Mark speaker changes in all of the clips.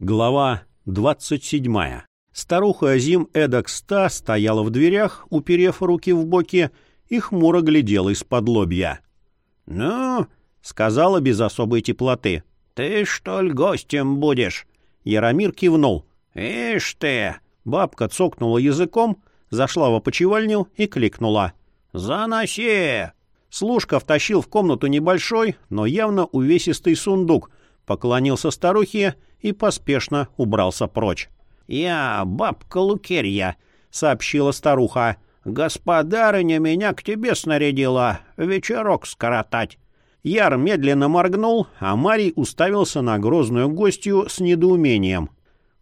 Speaker 1: Глава 27. Старуха Азим эдак ста стояла в дверях, уперев руки в боки, и хмуро глядела из-под лобья. «Ну, — сказала без особой теплоты, — ты, что ли, гостем будешь?» Яромир кивнул. «Ишь ты!» Бабка цокнула языком, зашла в опочивальню и кликнула. «Заноси!» Служка втащил в комнату небольшой, но явно увесистый сундук, поклонился старухе и поспешно убрался прочь. «Я бабка Лукерья», — сообщила старуха. «Господарыня меня к тебе снарядила вечерок скоротать». Яр медленно моргнул, а Марий уставился на грозную гостью с недоумением.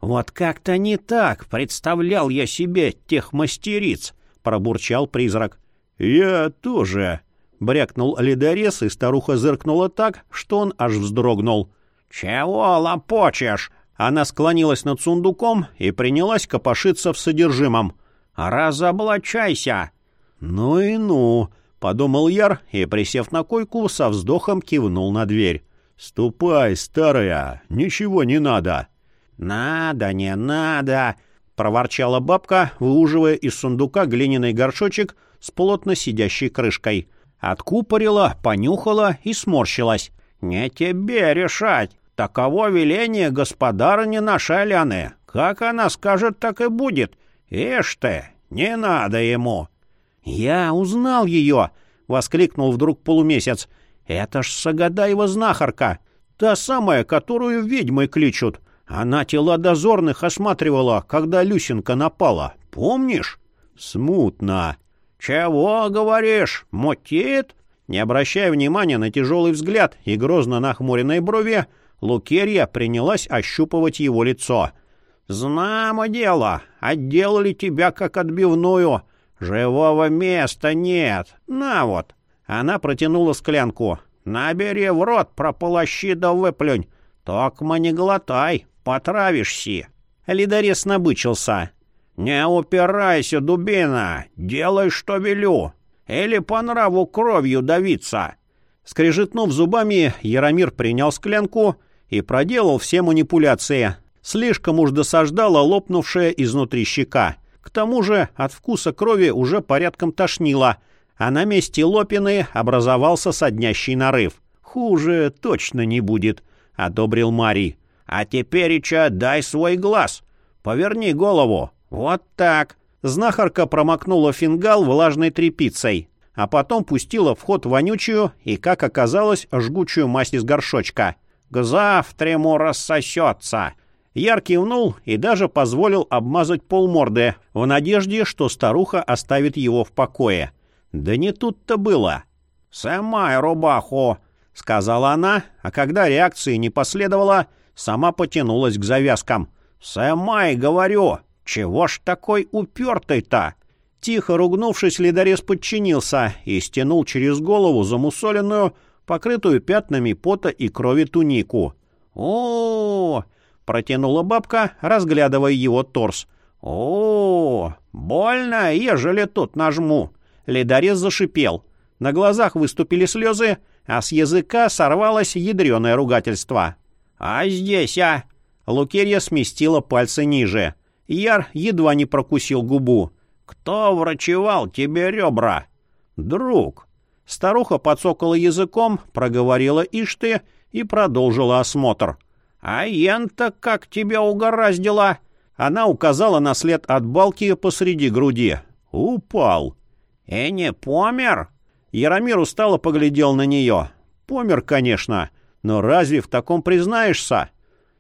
Speaker 1: «Вот как-то не так представлял я себе тех мастериц», — пробурчал призрак. «Я тоже», — брякнул ледорез, и старуха зыркнула так, что он аж вздрогнул. «Чего лопочешь?» Она склонилась над сундуком и принялась копошиться в содержимом. «Разоблачайся!» «Ну и ну!» — подумал Яр и, присев на койку, со вздохом кивнул на дверь. «Ступай, старая, ничего не надо!» «Надо, не надо!» — проворчала бабка, выуживая из сундука глиняный горшочек с плотно сидящей крышкой. Откупорила, понюхала и сморщилась. «Не тебе решать. Таково веление господарыни нашей Аляны. Как она скажет, так и будет. Ишь ты, не надо ему». «Я узнал ее!» — воскликнул вдруг полумесяц. «Это ж Сагадаева знахарка, та самая, которую ведьмой кличут. Она тела дозорных осматривала, когда Люсенка напала. Помнишь?» «Смутно». «Чего говоришь? Мутит?» Не обращая внимания на тяжелый взгляд и грозно нахмуренной брови, Лукерья принялась ощупывать его лицо. «Знамо дело, отделали тебя как отбивную. Живого места нет. На вот». Она протянула склянку. «Набери в рот, прополощи да выплюнь. Токма не глотай, потравишься». Лидарес набычился. «Не упирайся, дубина, делай, что велю. Или по нраву кровью давиться!» Скрежетнув зубами, Яромир принял склянку и проделал все манипуляции. Слишком уж досаждала лопнувшая изнутри щека. К тому же от вкуса крови уже порядком тошнило, а на месте лопины образовался соднящий нарыв. «Хуже точно не будет», — одобрил Марий. «А теперь, Ича, дай свой глаз. Поверни голову. Вот так». Знахарка промокнула фингал влажной тряпицей, а потом пустила в ход вонючую и, как оказалось, жгучую мазь из горшочка. «К завтраму рассосется!» Яр кивнул и даже позволил обмазать полморды, в надежде, что старуха оставит его в покое. Да не тут-то было. «Сымай рубаху!» — сказала она, а когда реакции не последовало, сама потянулась к завязкам. «Сымай, говорю!» «Чего ж такой упертый-то?» Тихо ругнувшись, ледорез подчинился и стянул через голову замусоленную, покрытую пятнами пота и крови тунику. о, протянула бабка, разглядывая его торс. -о больно, ежели тут нажму!» Ледорез зашипел. На глазах выступили слезы, а с языка сорвалось ядреное ругательство. «А здесь, а?» Лукерья сместила пальцы ниже. Яр едва не прокусил губу. «Кто врачевал тебе ребра?» «Друг». Старуха подсокала языком, проговорила «Ишь ты» и продолжила осмотр. «А ян-то как тебя угораздило?» Она указала на след от балки посреди груди. «Упал». «И не помер?» Яромир устало поглядел на нее. «Помер, конечно, но разве в таком признаешься?»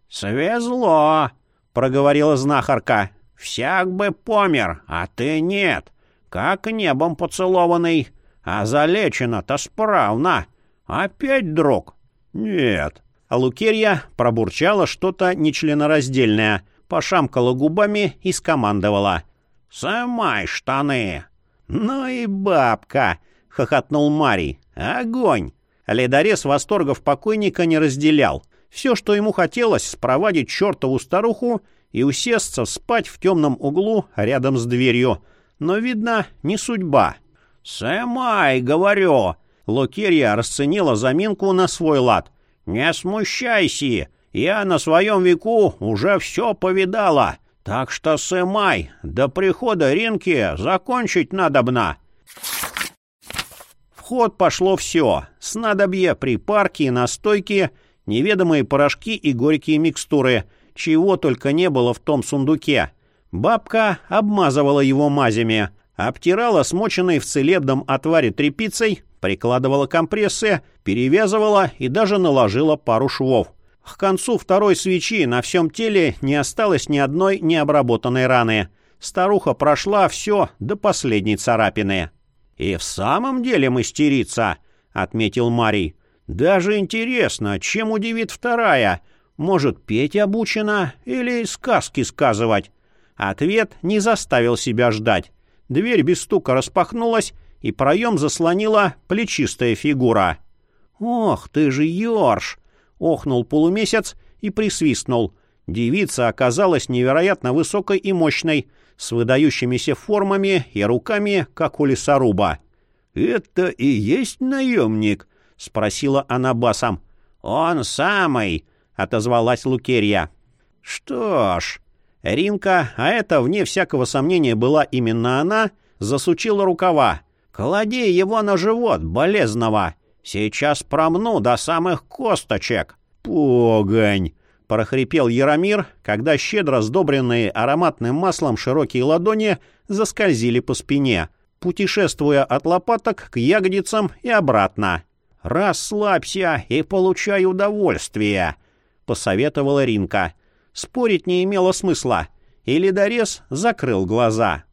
Speaker 1: «Свезло!» Проговорила знахарка. «Всяк бы помер, а ты нет. Как небом поцелованный. А залечено-то справно. Опять друг?» «Нет». А Лукерья пробурчала что-то нечленораздельное, пошамкала губами и скомандовала. «Сымай штаны!» «Ну и бабка!» — хохотнул Марий. «Огонь!» Ледорез восторгов покойника не разделял. Все, что ему хотелось, спровадить чертову старуху и усесться спать в темном углу рядом с дверью. Но, видно, не судьба. «Сэмай, говорю!» Лукерья расценила заминку на свой лад. «Не смущайся, Я на своем веку уже все повидала, так что сымай, до прихода Ринки закончить надобно. В ход пошло все. Снадобье, припарки настойки, неведомые порошки и горькие микстуры. Чего только не было в том сундуке. Бабка обмазывала его мазями, обтирала смоченной в целебном отваре тряпицей, прикладывала компрессы, перевязывала и даже наложила пару швов. К концу второй свечи на всем теле не осталось ни одной необработанной раны. Старуха прошла все до последней царапины. «И в самом деле мастерица», — отметил Марий. «Даже интересно, чем удивит вторая? Может, петь обучена или сказки сказывать?» Ответ не заставил себя ждать. Дверь без стука распахнулась, и проем заслонила плечистая фигура. «Ох ты же, Ёрш!» — охнул полумесяц и присвистнул. Девица оказалась невероятно высокой и мощной, с выдающимися формами и руками, как у лесоруба. «Это и есть наемник?» — спросила она басом. «Он самый!» — отозвалась Лукерья. «Что ж...» Ринка, а это, вне всякого сомнения, была именно она, засучила рукава. «Клади его на живот, болезного! Сейчас промну до самых косточек!» «Погонь!» — прохрипел Яромир, когда щедро сдобренные ароматным маслом широкие ладони заскользили по спине, путешествуя от лопаток к ягодицам и обратно. «Расслабься и получай удовольствие», — посоветовала Ринка. Спорить не имело смысла, и ледорез закрыл глаза.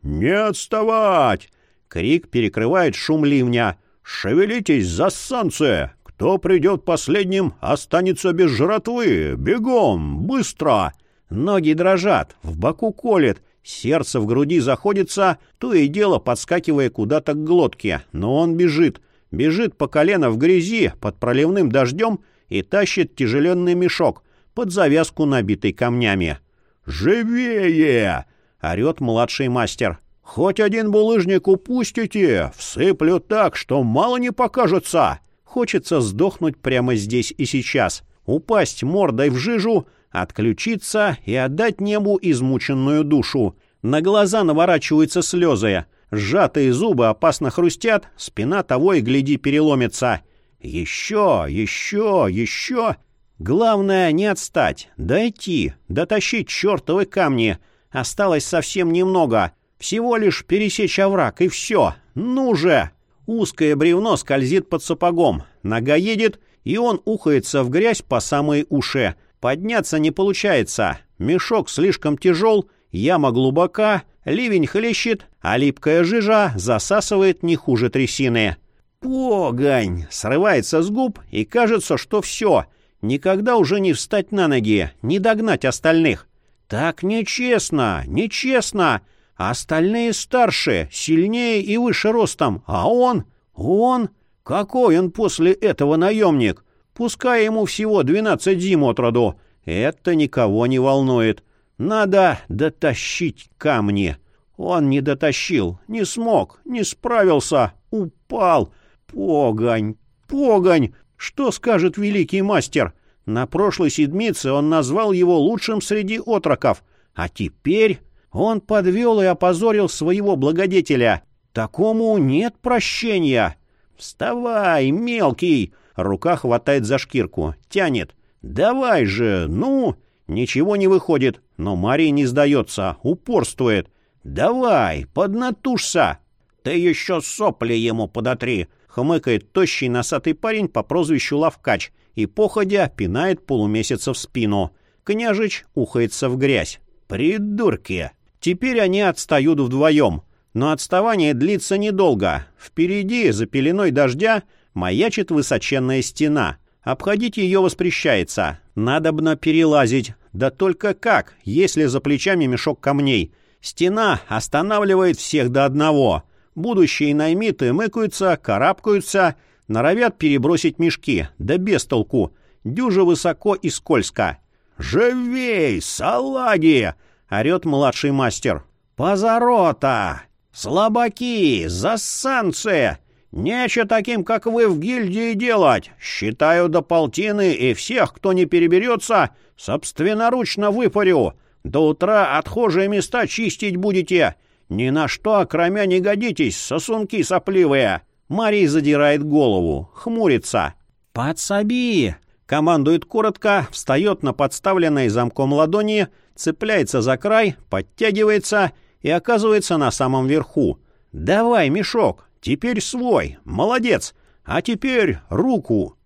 Speaker 1: «Не отставать!» — крик перекрывает шум ливня. «Шевелитесь, засанцы! Кто придет последним, останется без жратвы! Бегом! Быстро!» Ноги дрожат, в боку колет, сердце в груди заходится, то и дело подскакивая куда-то к глотке. Но он бежит. Бежит по колено в грязи, под проливным дождем и тащит тяжеленный мешок, под завязку набитый камнями. «Живее!» — орет младший мастер. «Хоть один булыжник упустите, всыплю так, что мало не покажется!» Хочется сдохнуть прямо здесь и сейчас, упасть мордой в жижу, отключиться и отдать небу измученную душу. На глаза наворачиваются слезы. Сжатые зубы опасно хрустят, спина того и гляди переломится. Еще, еще, еще. Главное не отстать, дойти, дотащить чертовы камни. Осталось совсем немного. Всего лишь пересечь овраг, и все. Ну же! Узкое бревно скользит под сапогом. Нога едет, и он ухается в грязь по самые уши. Подняться не получается. Мешок слишком тяжел, яма глубока, ливень хлещет, а липкая жижа засасывает не хуже трясины. Погонь! Срывается с губ, и кажется, что все. Никогда уже не встать на ноги, не догнать остальных. Так нечестно, нечестно. Остальные старше, сильнее и выше ростом, а он... Он... Какой он после этого наемник? Пускай ему всего двенадцать зим от роду. Это никого не волнует. Надо дотащить камни. Он не дотащил, не смог, не справился, упал. Погонь, погонь! Что скажет великий мастер? На прошлой седмице он назвал его лучшим среди отроков, а теперь... Он подвел и опозорил своего благодетеля. Такому нет прощения. Вставай, мелкий! Рука хватает за шкирку, тянет. Давай же, ну! Ничего не выходит, но Мария не сдается, упорствует. Давай, поднатужься! Ты еще сопли ему подотри! Хмыкает тощий носатый парень по прозвищу Лавкач и, походя, пинает полумесяца в спину. Княжич ухается в грязь. «Придурки!» Теперь они отстают вдвоем. Но отставание длится недолго. Впереди, за пеленой дождя, маячит высоченная стена. Обходить ее воспрещается. Надобно перелазить. Да только как, если за плечами мешок камней? Стена останавливает всех до одного. Будущие наймиты мыкаются, карабкаются, норовят перебросить мешки, да без толку. Дюже высоко и скользко. «Живей, салаги!» орет младший мастер. «Позарота! Слабаки! Засанцы! Нече таким, как вы, в гильдии делать. Считаю до полтины, и всех, кто не переберется, собственноручно выпарю. До утра отхожие места чистить будете. Ни на что, кроме не годитесь, сосунки сопливые. Марий задирает голову, хмурится. «Подсоби!» — командует коротко, встает на подставленной замком ладони, цепляется за край, подтягивается и оказывается на самом верху. «Давай, мешок, теперь свой, молодец, а теперь руку!»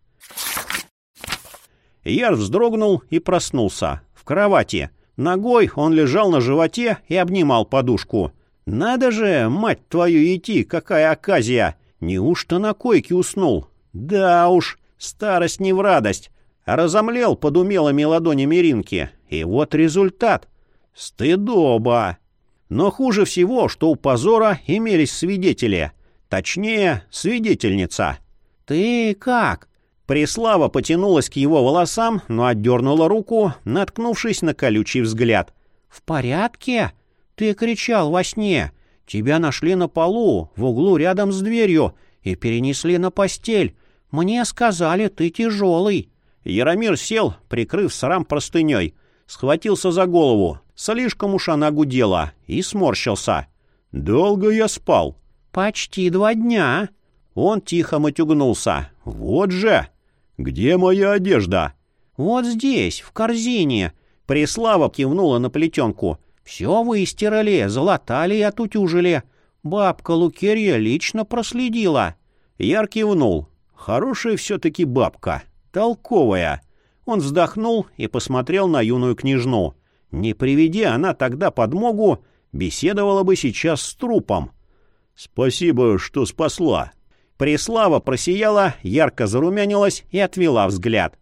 Speaker 1: Яр вздрогнул и проснулся. В кровати. Ногой он лежал на животе и обнимал подушку. «Надо же, мать твою, идти, какая оказия! Неужто на койке уснул? Да уж, старость не в радость!» Разомлел под умелыми ладонями Ринки. И вот результат. Стыдоба! Но хуже всего, что у позора имелись свидетели. Точнее, свидетельница. «Ты как?» Преслава потянулась к его волосам, но отдернула руку, наткнувшись на колючий взгляд. «В порядке? Ты кричал во сне. Тебя нашли на полу, в углу рядом с дверью, и перенесли на постель. Мне сказали, ты тяжелый». Яромир сел, прикрыв срам простыней, схватился за голову. Слишком уж она гудела и сморщился. «Долго я спал?» «Почти два дня». Он тихо матюгнулся. «Вот же!» «Где моя одежда?» «Вот здесь, в корзине». Преслава кивнула на плетенку. «Все выстирали, залатали и отутюжили. Бабка Лукерья лично проследила». Яр кивнул. «Хорошая все-таки бабка. Толковая». Он вздохнул и посмотрел на юную княжну. Не приведи она тогда подмогу, беседовала бы сейчас с трупом. «Спасибо, что спасла», Преслава просияла, ярко зарумянилась и отвела взгляд.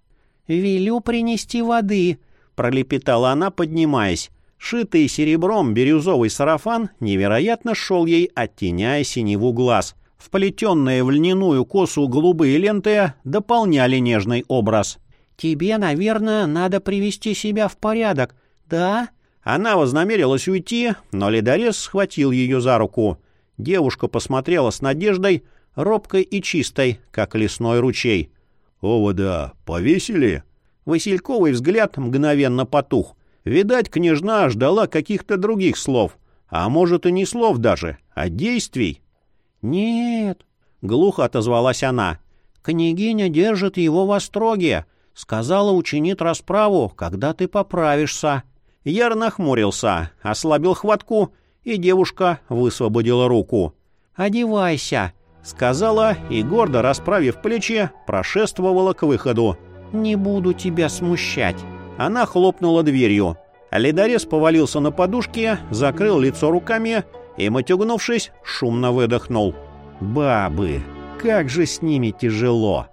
Speaker 1: «Велю принести воды», — пролепетала она, поднимаясь. Шитый серебром бирюзовый сарафан невероятно шел ей, оттеняя синеву глаз. Вплетенные в льняную косу голубые ленты дополняли нежный образ. «Тебе, наверное, надо привести себя в порядок, да?» Она вознамерилась уйти, но ледорез схватил ее за руку. Девушка посмотрела с надеждой, робкой и чистой, как лесной ручей. «Овода повесили?» Васильковый взгляд мгновенно потух. Видать, княжна ждала каких-то других слов. А может, и не слов даже, а действий. «Нет», — глухо отозвалась она. «Княгиня держит его в остроге. Сказала, учинит расправу, когда ты поправишься». Яр нахмурился, ослабил хватку, и девушка высвободила руку. «Одевайся», Сказала и, гордо расправив плечи, прошествовала к выходу. «Не буду тебя смущать». Она хлопнула дверью. Ледорез повалился на подушке, закрыл лицо руками и, матюгнувшись, шумно выдохнул. «Бабы! Как же с ними тяжело!»